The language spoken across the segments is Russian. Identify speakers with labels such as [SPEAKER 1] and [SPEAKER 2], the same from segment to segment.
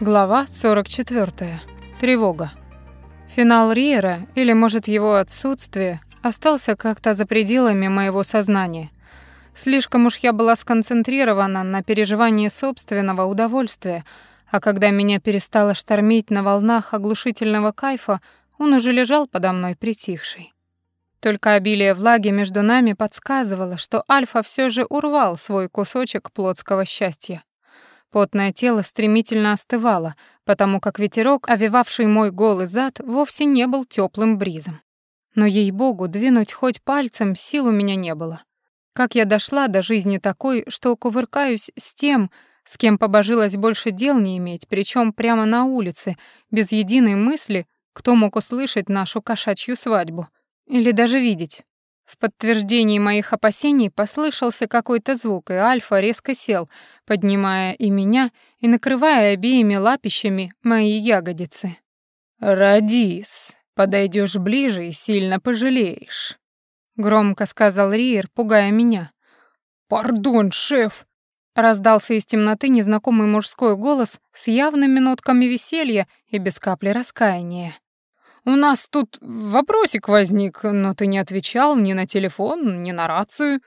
[SPEAKER 1] Глава 44. Тревога. Финал Риера, или, может, его отсутствие, остался как-то за пределами моего сознания. Слишком уж я была сконцентрирована на переживании собственного удовольствия, а когда меня перестало штормить на волнах оглушительного кайфа, он уже лежал подо мной притихший. Только обилие влаги между нами подсказывало, что Альфа все же урвал свой кусочек плотского счастья. Потное тело стремительно остывало, потому как ветерок, овивавший мой голый зад, вовсе не был теплым бризом. Но, ей-богу, двинуть хоть пальцем сил у меня не было. Как я дошла до жизни такой, что кувыркаюсь с тем, с кем побожилась больше дел не иметь, причем прямо на улице, без единой мысли, кто мог услышать нашу кошачью свадьбу. Или даже видеть. В подтверждении моих опасений послышался какой-то звук, и Альфа резко сел, поднимая и меня, и накрывая обеими лапищами мои ягодицы. «Радис, подойдешь ближе и сильно пожалеешь», — громко сказал Риер, пугая меня. «Пардон, шеф», — раздался из темноты незнакомый мужской голос с явными нотками веселья и без капли раскаяния. У нас тут вопросик возник, но ты не отвечал ни на телефон, ни на рацию».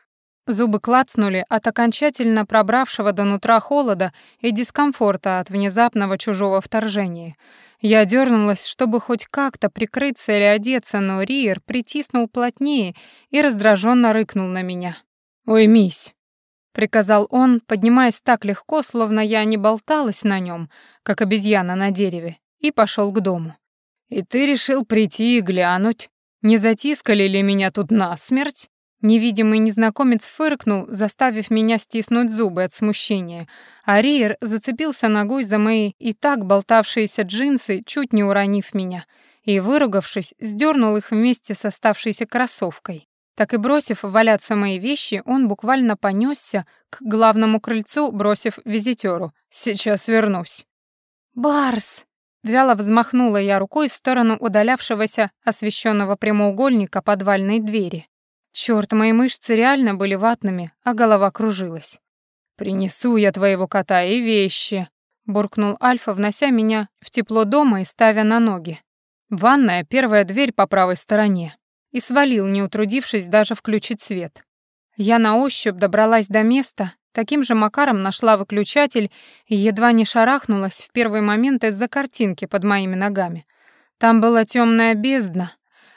[SPEAKER 1] Зубы клацнули от окончательно пробравшего до нутра холода и дискомфорта от внезапного чужого вторжения. Я дернулась, чтобы хоть как-то прикрыться или одеться, но Риер притиснул плотнее и раздраженно рыкнул на меня. «Уймись», — приказал он, поднимаясь так легко, словно я не болталась на нем, как обезьяна на дереве, и пошел к дому. «И ты решил прийти и глянуть? Не затискали ли меня тут насмерть?» Невидимый незнакомец фыркнул, заставив меня стиснуть зубы от смущения, а Риер зацепился ногой за мои и так болтавшиеся джинсы, чуть не уронив меня, и, выругавшись, сдернул их вместе с оставшейся кроссовкой. Так и бросив валяться мои вещи, он буквально понесся к главному крыльцу, бросив визитеру: «Сейчас вернусь». «Барс!» Вяло взмахнула я рукой в сторону удалявшегося освещенного прямоугольника подвальной двери. Черт, мои мышцы реально были ватными, а голова кружилась. «Принесу я твоего кота и вещи», — буркнул Альфа, внося меня в тепло дома и ставя на ноги. Ванная — первая дверь по правой стороне. И свалил, не утрудившись даже включить свет. Я на ощупь добралась до места, Таким же макаром нашла выключатель и едва не шарахнулась в первый момент из-за картинки под моими ногами. Там была темная бездна,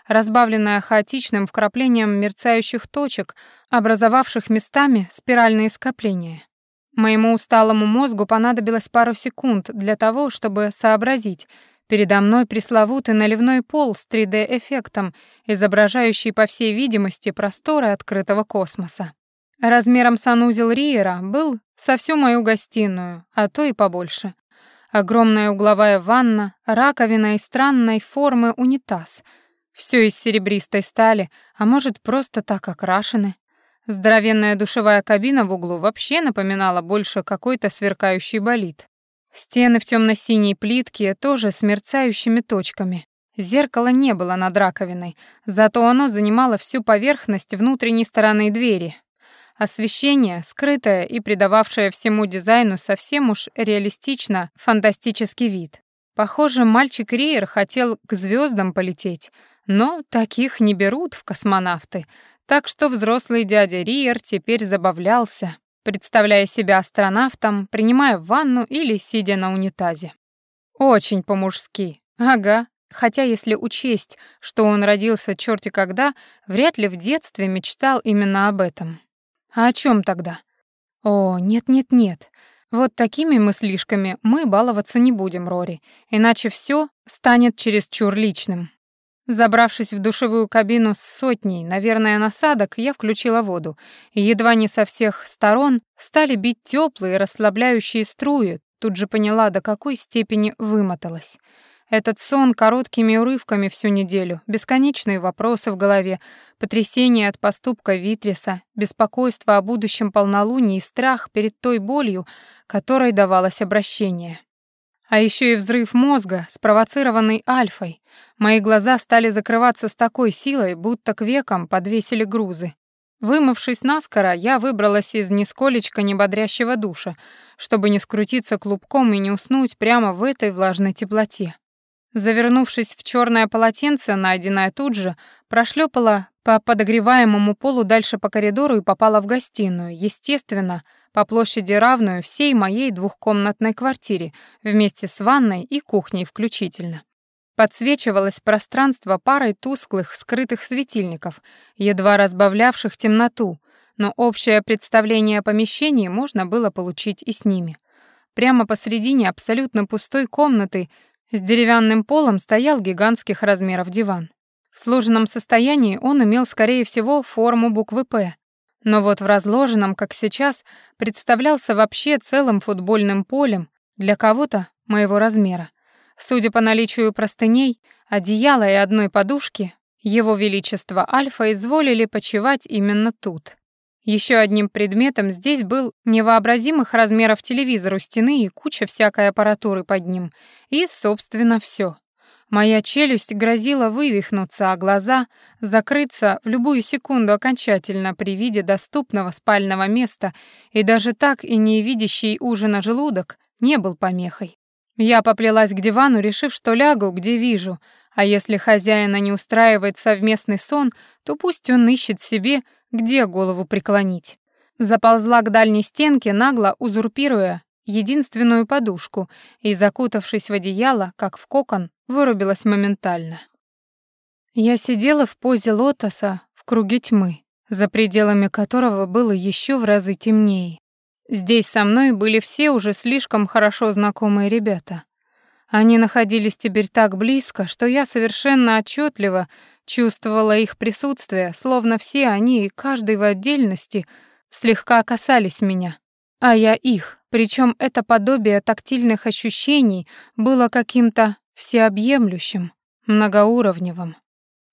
[SPEAKER 1] разбавленная хаотичным вкраплением мерцающих точек, образовавших местами спиральные скопления. Моему усталому мозгу понадобилось пару секунд для того, чтобы сообразить. Передо мной пресловутый наливной пол с 3D-эффектом, изображающий, по всей видимости, просторы открытого космоса. Размером санузел Риера был со всю мою гостиную, а то и побольше. Огромная угловая ванна, раковина и странной формы унитаз. Все из серебристой стали, а может, просто так окрашены. Здоровенная душевая кабина в углу вообще напоминала больше какой-то сверкающий болид. Стены в темно-синей плитке тоже с мерцающими точками. Зеркала не было над раковиной, зато оно занимало всю поверхность внутренней стороны двери, Освещение, скрытое и придававшее всему дизайну совсем уж реалистично фантастический вид. Похоже, мальчик Риер хотел к звездам полететь, но таких не берут в космонавты, так что взрослый дядя Риер теперь забавлялся, представляя себя астронавтом, принимая ванну или сидя на унитазе. Очень по-мужски. Ага. Хотя, если учесть, что он родился черти когда, вряд ли в детстве мечтал именно об этом. А о чем тогда? О, нет-нет-нет. Вот такими мыслишками мы баловаться не будем, Рори, иначе все станет чересчур личным. Забравшись в душевую кабину с сотней, наверное, насадок, я включила воду, едва не со всех сторон стали бить теплые, расслабляющие струи, тут же поняла, до какой степени вымоталась. Этот сон короткими урывками всю неделю, бесконечные вопросы в голове, потрясение от поступка Витриса, беспокойство о будущем полнолунии и страх перед той болью, которой давалось обращение. А еще и взрыв мозга, спровоцированный альфой. Мои глаза стали закрываться с такой силой, будто к векам подвесили грузы. Вымывшись наскоро, я выбралась из нисколечко небодрящего душа, чтобы не скрутиться клубком и не уснуть прямо в этой влажной теплоте. Завернувшись в черное полотенце, найденное тут же, прошлепала по подогреваемому полу дальше по коридору и попала в гостиную, естественно, по площади равную всей моей двухкомнатной квартире, вместе с ванной и кухней включительно. Подсвечивалось пространство парой тусклых скрытых светильников, едва разбавлявших темноту, но общее представление о помещении можно было получить и с ними. Прямо посредине абсолютно пустой комнаты с деревянным полом стоял гигантских размеров диван. В сложенном состоянии он имел, скорее всего, форму буквы «П», но вот в разложенном, как сейчас, представлялся вообще целым футбольным полем для кого-то моего размера. Судя по наличию простыней, одеяла и одной подушки, его величество Альфа изволили почивать именно тут. Еще одним предметом здесь был невообразимых размеров телевизор у стены и куча всякой аппаратуры под ним. И, собственно, все. Моя челюсть грозила вывихнуться, а глаза закрыться в любую секунду окончательно при виде доступного спального места, и даже так и не видящий ужина желудок не был помехой. Я поплелась к дивану, решив, что лягу, где вижу, а если хозяина не устраивает совместный сон, то пусть он ищет себе, где голову преклонить. Заползла к дальней стенке, нагло узурпируя единственную подушку и, закутавшись в одеяло, как в кокон, вырубилась моментально. Я сидела в позе лотоса в круге тьмы, за пределами которого было еще в разы темнее. Здесь со мной были все уже слишком хорошо знакомые ребята. Они находились теперь так близко, что я совершенно отчетливо чувствовала их присутствие, словно все они и каждый в отдельности слегка касались меня, а я их, причем это подобие тактильных ощущений было каким-то всеобъемлющим, многоуровневым.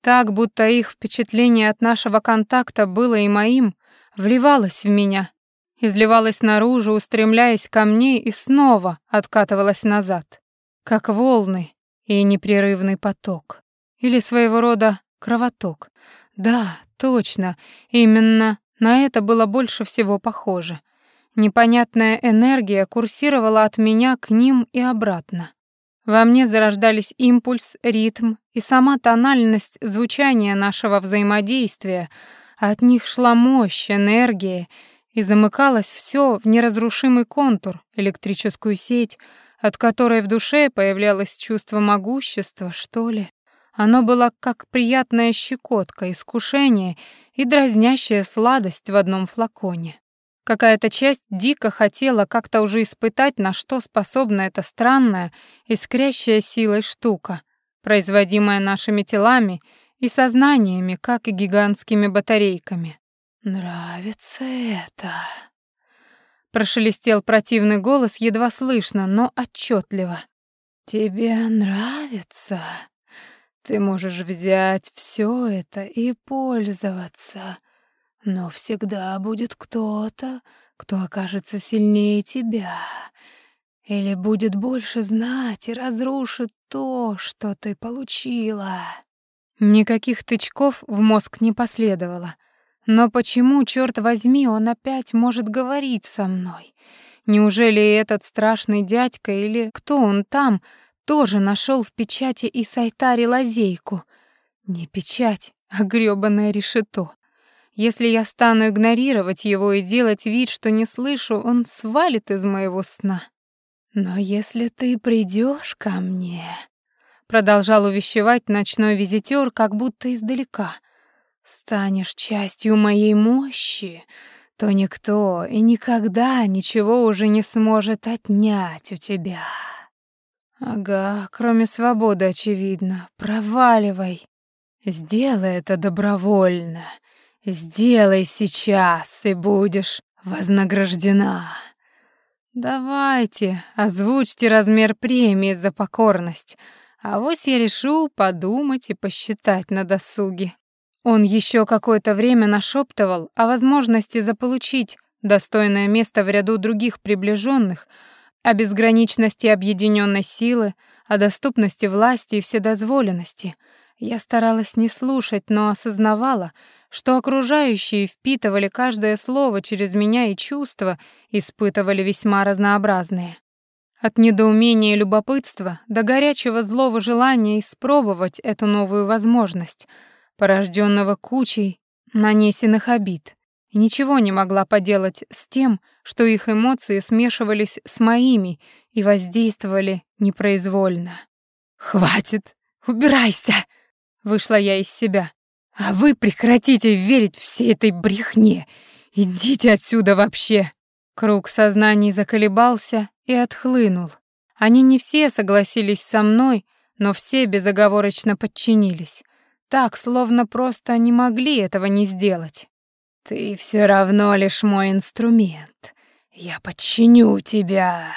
[SPEAKER 1] Так, будто их впечатление от нашего контакта было и моим, вливалось в меня, изливалась наружу, устремляясь ко мне и снова откатывалась назад, как волны и непрерывный поток. Или своего рода кровоток. Да, точно, именно на это было больше всего похоже. Непонятная энергия курсировала от меня к ним и обратно. Во мне зарождались импульс, ритм и сама тональность звучания нашего взаимодействия, от них шла мощь, энергия и замыкалось все в неразрушимый контур, электрическую сеть, от которой в душе появлялось чувство могущества, что ли. Оно было как приятная щекотка, искушение и дразнящая сладость в одном флаконе. Какая-то часть дико хотела как-то уже испытать, на что способна эта странная, искрящая силой штука, производимая нашими телами и сознаниями, как и гигантскими батарейками. «Нравится это», — прошелестел противный голос едва слышно, но отчетливо. «Тебе нравится? Ты можешь взять все это и пользоваться, но всегда будет кто-то, кто окажется сильнее тебя» или будет больше знать и разрушит то, что ты получила. Никаких тычков в мозг не последовало. Но почему, черт возьми, он опять может говорить со мной? Неужели этот страшный дядька или кто он там тоже нашел в печати и сайтаре лазейку? Не печать, а грёбаное решето. Если я стану игнорировать его и делать вид, что не слышу, он свалит из моего сна. Но если ты придешь ко мне, продолжал увещевать ночной визитер, как будто издалека — станешь частью моей мощи, то никто и никогда ничего уже не сможет отнять у тебя. Ага, кроме свободы, очевидно. Проваливай. Сделай это добровольно. Сделай сейчас, и будешь вознаграждена. Давайте, озвучьте размер премии за покорность. А вось я решу подумать и посчитать на досуге. Он еще какое-то время нашептывал о возможности заполучить достойное место в ряду других приближенных, о безграничности объединенной силы, о доступности власти и вседозволенности. Я старалась не слушать, но осознавала, что окружающие впитывали каждое слово через меня и чувства испытывали весьма разнообразные. От недоумения и любопытства до горячего злого желания испробовать эту новую возможность, порожденного кучей нанесенных обид. И ничего не могла поделать с тем, что их эмоции смешивались с моими и воздействовали непроизвольно. «Хватит! Убирайся!» — вышла я из себя. «А вы прекратите верить всей этой брехне! Идите отсюда вообще!» Круг сознаний заколебался и отхлынул. Они не все согласились со мной, но все безоговорочно подчинились. Так, словно просто не могли этого не сделать. «Ты все равно лишь мой инструмент. Я подчиню тебя».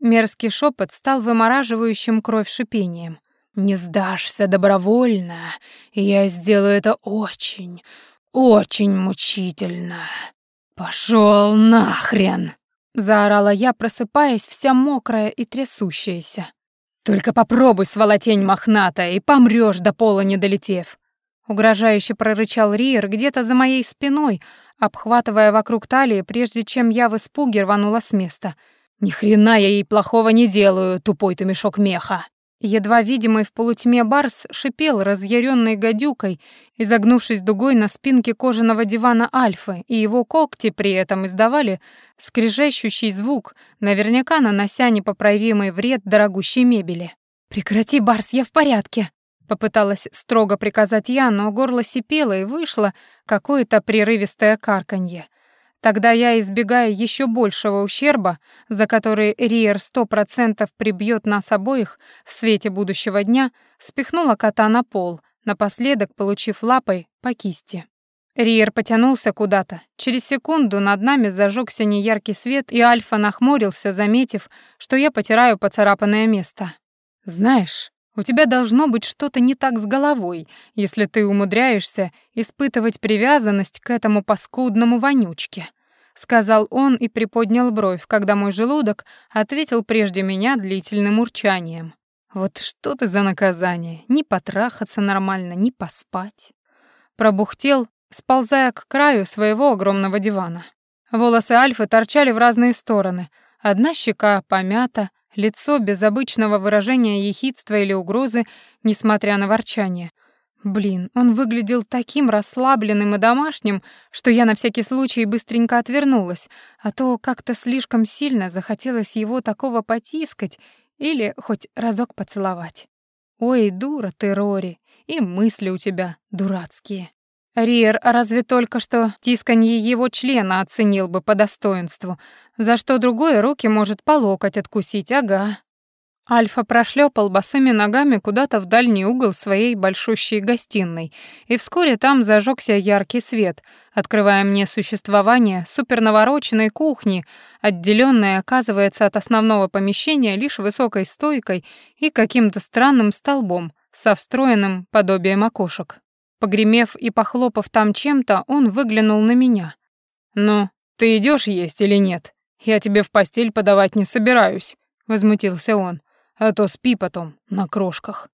[SPEAKER 1] Мерзкий шепот стал вымораживающим кровь шипением. «Не сдашься добровольно, я сделаю это очень, очень мучительно». «Пошёл нахрен!» — заорала я, просыпаясь вся мокрая и трясущаяся. «Только попробуй, сволотень мохнатая, и помрёшь до пола не долетев!» Угрожающе прорычал Риер где-то за моей спиной, обхватывая вокруг талии, прежде чем я в испуге рванула с места. «Ни хрена я ей плохого не делаю, тупой ты мешок меха!» Едва видимый в полутьме барс шипел разъяренной гадюкой, изогнувшись дугой на спинке кожаного дивана Альфы, и его когти при этом издавали скрежещущий звук, наверняка нанося непоправимый вред дорогущей мебели. «Прекрати, Барс, я в порядке!» Попыталась строго приказать я, но горло сипело и вышло какое-то прерывистое карканье — Тогда я, избегая еще большего ущерба, за который Риер сто процентов прибьет нас обоих в свете будущего дня, спихнула кота на пол, напоследок получив лапой по кисти. Риер потянулся куда-то. Через секунду над нами зажегся неяркий свет, и Альфа нахмурился, заметив, что я потираю поцарапанное место. «Знаешь, у тебя должно быть что-то не так с головой, если ты умудряешься испытывать привязанность к этому паскудному вонючке», — сказал он и приподнял бровь, когда мой желудок ответил прежде меня длительным урчанием. «Вот что ты за наказание? Не потрахаться нормально, не поспать». Пробухтел, сползая к краю своего огромного дивана. Волосы Альфы торчали в разные стороны. Одна щека помята, лицо без обычного выражения ехидства или угрозы, несмотря на ворчание. Блин, он выглядел таким расслабленным и домашним, что я на всякий случай быстренько отвернулась, а то как-то слишком сильно захотелось его такого потискать или хоть разок поцеловать. Ой, дура ты, Рори, и мысли у тебя дурацкие. Риер разве только что тисканье его члена оценил бы по достоинству, за что другой руки может по локоть откусить, ага. Альфа прошлепал босыми ногами куда-то в дальний угол своей большущей гостиной, и вскоре там зажегся яркий свет, открывая мне существование супернавороченной кухни, отделенной, оказывается, от основного помещения лишь высокой стойкой и каким-то странным столбом со встроенным подобием окошек. Погремев и похлопав там чем-то, он выглянул на меня. «Ну, ты идешь есть или нет? Я тебе в постель подавать не собираюсь», — возмутился он. «А то спи потом на крошках».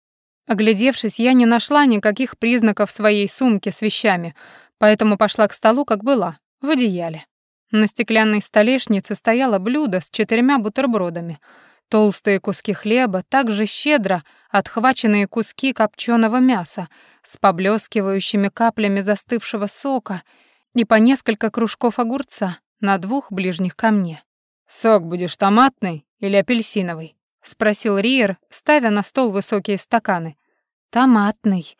[SPEAKER 1] Оглядевшись, я не нашла никаких признаков своей сумки с вещами, поэтому пошла к столу, как была, в одеяле. На стеклянной столешнице стояло блюдо с четырьмя бутербродами. Толстые куски хлеба, также щедро отхваченные куски копченого мяса, с поблескивающими каплями застывшего сока и по несколько кружков огурца на двух ближних ко мне. «Сок будешь томатный или апельсиновый?» — спросил Риер, ставя на стол высокие стаканы. «Томатный».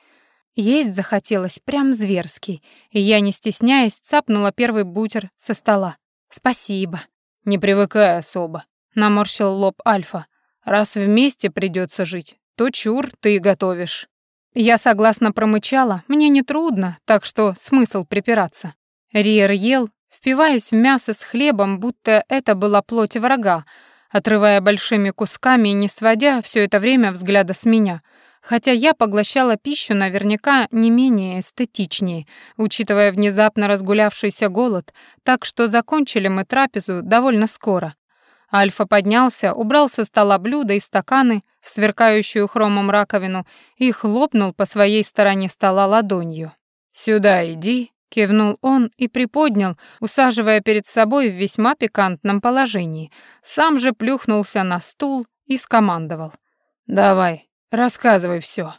[SPEAKER 1] Есть захотелось прям зверский, и я, не стесняясь, цапнула первый бутер со стола. «Спасибо». «Не привыкай особо», — наморщил лоб Альфа. «Раз вместе придется жить, то чур ты готовишь». Я согласно промычала, мне не трудно, так что смысл припираться. Риер ел, впиваясь в мясо с хлебом, будто это была плоть врага, отрывая большими кусками и не сводя все это время взгляда с меня, хотя я поглощала пищу наверняка не менее эстетичнее, учитывая внезапно разгулявшийся голод, так что закончили мы трапезу довольно скоро. Альфа поднялся, убрал со стола блюда и стаканы в сверкающую хромом раковину и хлопнул по своей стороне стола ладонью. «Сюда иди», — кивнул он и приподнял, усаживая перед собой в весьма пикантном положении. Сам же плюхнулся на стул и скомандовал. «Давай, рассказывай все.